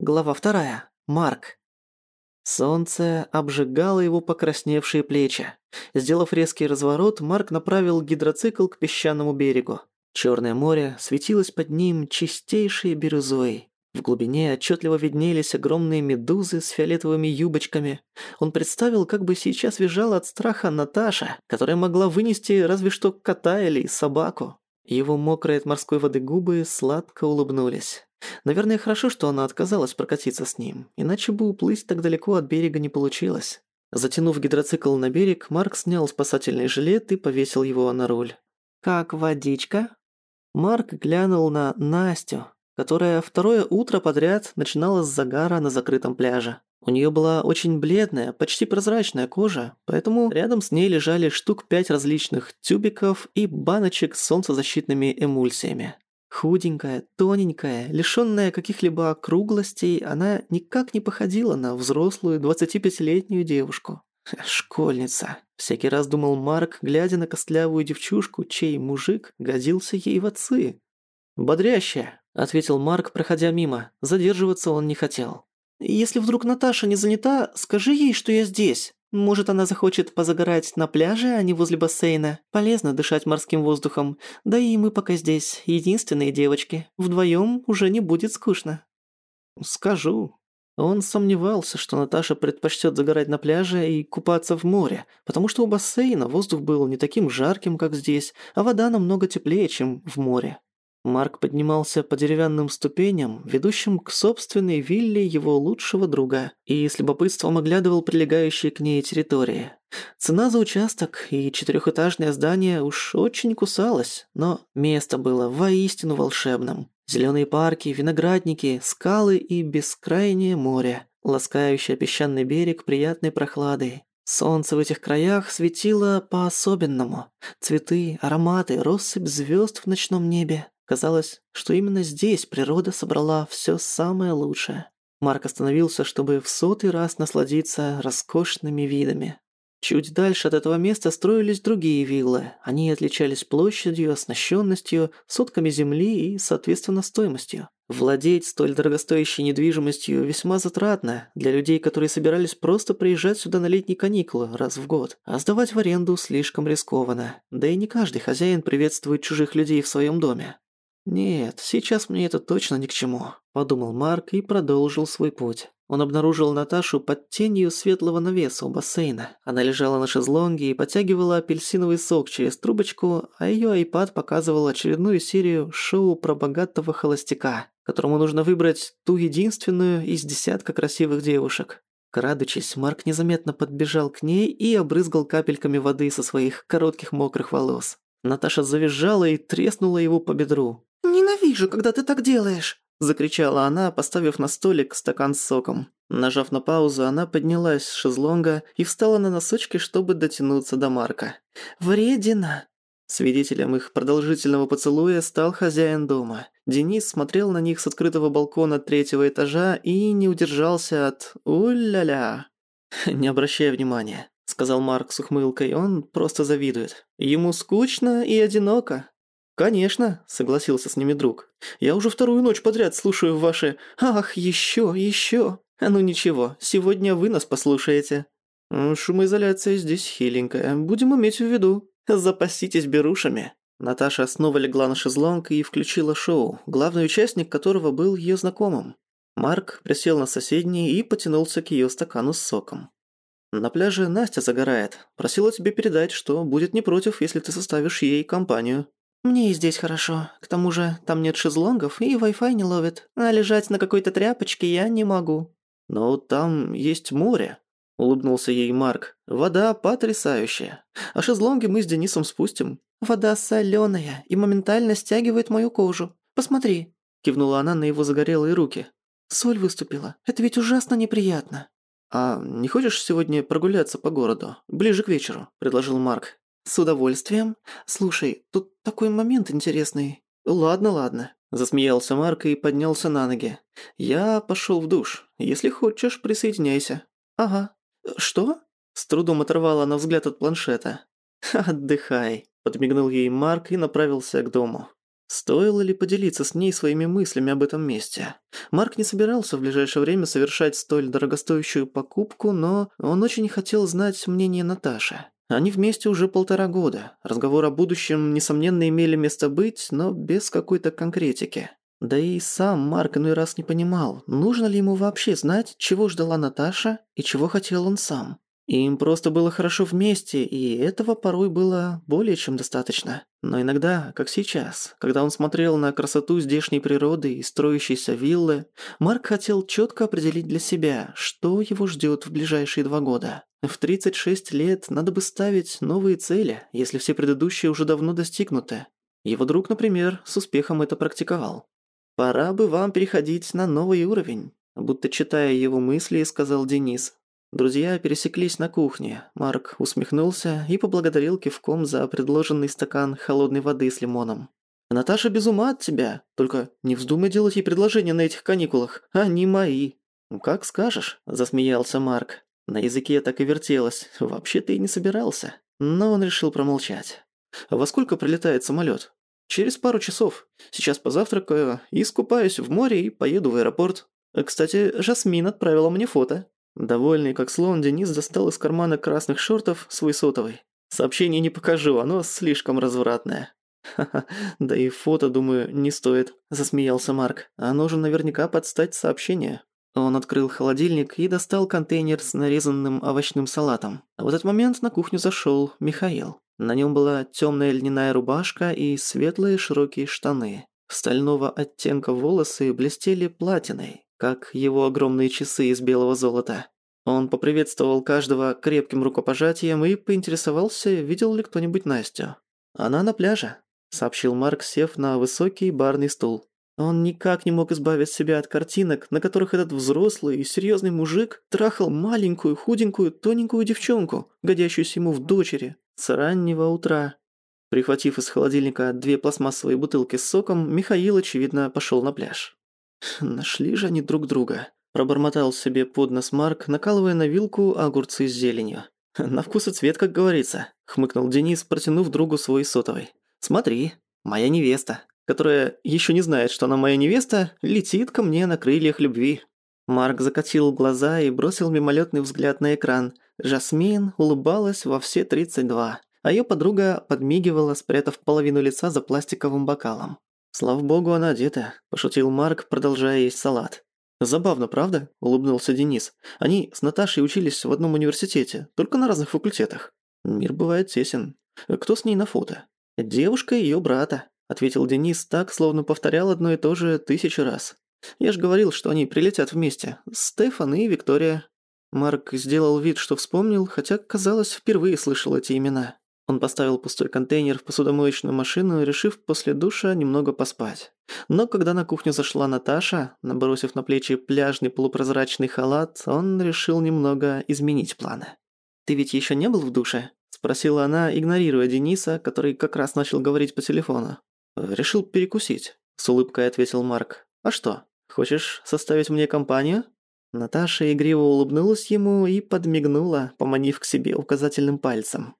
Глава вторая. Марк. Солнце обжигало его покрасневшие плечи. Сделав резкий разворот, Марк направил гидроцикл к песчаному берегу. Черное море светилось под ним чистейшей бирюзой. В глубине отчетливо виднелись огромные медузы с фиолетовыми юбочками. Он представил, как бы сейчас визжала от страха Наташа, которая могла вынести разве что кота или собаку. Его мокрые от морской воды губы сладко улыбнулись. Наверное, хорошо, что она отказалась прокатиться с ним, иначе бы уплыть так далеко от берега не получилось. Затянув гидроцикл на берег, Марк снял спасательный жилет и повесил его на руль. «Как водичка?» Марк глянул на Настю, которая второе утро подряд начинала с загара на закрытом пляже. У нее была очень бледная, почти прозрачная кожа, поэтому рядом с ней лежали штук пять различных тюбиков и баночек с солнцезащитными эмульсиями. Худенькая, тоненькая, лишённая каких-либо округлостей, она никак не походила на взрослую 25-летнюю девушку. «Школьница», — всякий раз думал Марк, глядя на костлявую девчушку, чей мужик годился ей в отцы. «Бодрящая», — ответил Марк, проходя мимо. Задерживаться он не хотел. «Если вдруг Наташа не занята, скажи ей, что я здесь». Может, она захочет позагорать на пляже, а не возле бассейна. Полезно дышать морским воздухом. Да и мы пока здесь единственные девочки. Вдвоем уже не будет скучно. Скажу. Он сомневался, что Наташа предпочтет загорать на пляже и купаться в море, потому что у бассейна воздух был не таким жарким, как здесь, а вода намного теплее, чем в море. Марк поднимался по деревянным ступеням, ведущим к собственной вилле его лучшего друга, и с любопытством оглядывал прилегающие к ней территории. Цена за участок и четырехэтажное здание уж очень кусалась, но место было воистину волшебным. Зеленые парки, виноградники, скалы и бескрайнее море, ласкающее песчаный берег приятной прохладой. Солнце в этих краях светило по-особенному. Цветы, ароматы, россыпь звезд в ночном небе. Казалось, что именно здесь природа собрала все самое лучшее. Марк остановился, чтобы в сотый раз насладиться роскошными видами. Чуть дальше от этого места строились другие виллы. Они отличались площадью, оснащенностью, сотками земли и, соответственно, стоимостью. Владеть столь дорогостоящей недвижимостью весьма затратно для людей, которые собирались просто приезжать сюда на летние каникулы раз в год. А сдавать в аренду слишком рискованно. Да и не каждый хозяин приветствует чужих людей в своем доме. «Нет, сейчас мне это точно ни к чему», – подумал Марк и продолжил свой путь. Он обнаружил Наташу под тенью светлого навеса у бассейна. Она лежала на шезлонге и подтягивала апельсиновый сок через трубочку, а её айпад показывал очередную серию шоу про богатого холостяка, которому нужно выбрать ту единственную из десятка красивых девушек. Крадучись, Марк незаметно подбежал к ней и обрызгал капельками воды со своих коротких мокрых волос. Наташа завизжала и треснула его по бедру. «Ненавижу, когда ты так делаешь!» Закричала она, поставив на столик стакан с соком. Нажав на паузу, она поднялась с шезлонга и встала на носочки, чтобы дотянуться до Марка. «Вредина!» Свидетелем их продолжительного поцелуя стал хозяин дома. Денис смотрел на них с открытого балкона третьего этажа и не удержался от «У-ля-ля». «Не обращай внимания», — сказал Марк с ухмылкой, — «он просто завидует. Ему скучно и одиноко». «Конечно», — согласился с ними друг. «Я уже вторую ночь подряд слушаю ваши «Ах, еще, еще». А ну ничего, сегодня вы нас послушаете». «Шумоизоляция здесь хиленькая, будем иметь в виду. Запаситесь берушами». Наташа снова легла на шезлонг и включила шоу, главный участник которого был ее знакомым. Марк присел на соседний и потянулся к ее стакану с соком. «На пляже Настя загорает. Просила тебе передать, что будет не против, если ты составишь ей компанию». «Мне и здесь хорошо. К тому же там нет шезлонгов и Wi-Fi не ловит. А лежать на какой-то тряпочке я не могу». «Но там есть море», — улыбнулся ей Марк. «Вода потрясающая. А шезлонги мы с Денисом спустим». «Вода солёная и моментально стягивает мою кожу. Посмотри», — кивнула она на его загорелые руки. «Соль выступила. Это ведь ужасно неприятно». «А не хочешь сегодня прогуляться по городу? Ближе к вечеру», — предложил Марк. «С удовольствием. Слушай, тут такой момент интересный». «Ладно, ладно», – засмеялся Марк и поднялся на ноги. «Я пошел в душ. Если хочешь, присоединяйся». «Ага. Что?» С трудом оторвала она взгляд от планшета. «Отдыхай», – подмигнул ей Марк и направился к дому. Стоило ли поделиться с ней своими мыслями об этом месте? Марк не собирался в ближайшее время совершать столь дорогостоящую покупку, но он очень хотел знать мнение Наташи. Они вместе уже полтора года. Разговор о будущем, несомненно, имели место быть, но без какой-то конкретики. Да и сам Марк иной раз не понимал, нужно ли ему вообще знать, чего ждала Наташа и чего хотел он сам. Им просто было хорошо вместе, и этого порой было более чем достаточно. Но иногда, как сейчас, когда он смотрел на красоту здешней природы и строящейся виллы, Марк хотел четко определить для себя, что его ждет в ближайшие два года. В 36 лет надо бы ставить новые цели, если все предыдущие уже давно достигнуты. Его друг, например, с успехом это практиковал. «Пора бы вам переходить на новый уровень», будто читая его мысли, сказал Денис. Друзья пересеклись на кухне. Марк усмехнулся и поблагодарил кивком за предложенный стакан холодной воды с лимоном. «Наташа без ума от тебя. Только не вздумай делать ей предложение на этих каникулах. Они мои». «Ну, «Как скажешь», – засмеялся Марк. На языке так и вертелось. Вообще-то и не собирался. Но он решил промолчать. «Во сколько прилетает самолет? «Через пару часов. Сейчас позавтракаю, искупаюсь в море и поеду в аэропорт. Кстати, Жасмин отправила мне фото». Довольный как слон, Денис достал из кармана красных шортов свой сотовый. Сообщение не покажу, оно слишком развратное. «Ха-ха, да и фото, думаю, не стоит», – засмеялся Марк. «Оно же наверняка подстать сообщение». Он открыл холодильник и достал контейнер с нарезанным овощным салатом. В этот момент на кухню зашел Михаил. На нем была темная льняная рубашка и светлые широкие штаны. Стального оттенка волосы блестели платиной как его огромные часы из белого золота. Он поприветствовал каждого крепким рукопожатием и поинтересовался, видел ли кто-нибудь Настю. «Она на пляже», — сообщил Марк, сев на высокий барный стул. Он никак не мог избавить себя от картинок, на которых этот взрослый и серьезный мужик трахал маленькую, худенькую, тоненькую девчонку, годящуюся ему в дочери, с раннего утра. Прихватив из холодильника две пластмассовые бутылки с соком, Михаил, очевидно, пошел на пляж. Нашли же они друг друга. Пробормотал себе под нос Марк, накалывая на вилку огурцы с зеленью. «На вкус и цвет, как говорится», — хмыкнул Денис, протянув другу свой сотовый. «Смотри, моя невеста, которая еще не знает, что она моя невеста, летит ко мне на крыльях любви». Марк закатил глаза и бросил мимолетный взгляд на экран. Жасмин улыбалась во все 32, а ее подруга подмигивала, спрятав половину лица за пластиковым бокалом. «Слава богу, она одета», – пошутил Марк, продолжая есть салат. «Забавно, правда?» – улыбнулся Денис. «Они с Наташей учились в одном университете, только на разных факультетах. Мир бывает тесен. Кто с ней на фото?» «Девушка её брата», – ответил Денис так, словно повторял одно и то же тысячу раз. «Я же говорил, что они прилетят вместе. Стефан и Виктория». Марк сделал вид, что вспомнил, хотя, казалось, впервые слышал эти имена. Он поставил пустой контейнер в посудомоечную машину, решив после душа немного поспать. Но когда на кухню зашла Наташа, набросив на плечи пляжный полупрозрачный халат, он решил немного изменить планы. «Ты ведь еще не был в душе?» – спросила она, игнорируя Дениса, который как раз начал говорить по телефону. «Решил перекусить», – с улыбкой ответил Марк. «А что, хочешь составить мне компанию?» Наташа игриво улыбнулась ему и подмигнула, поманив к себе указательным пальцем.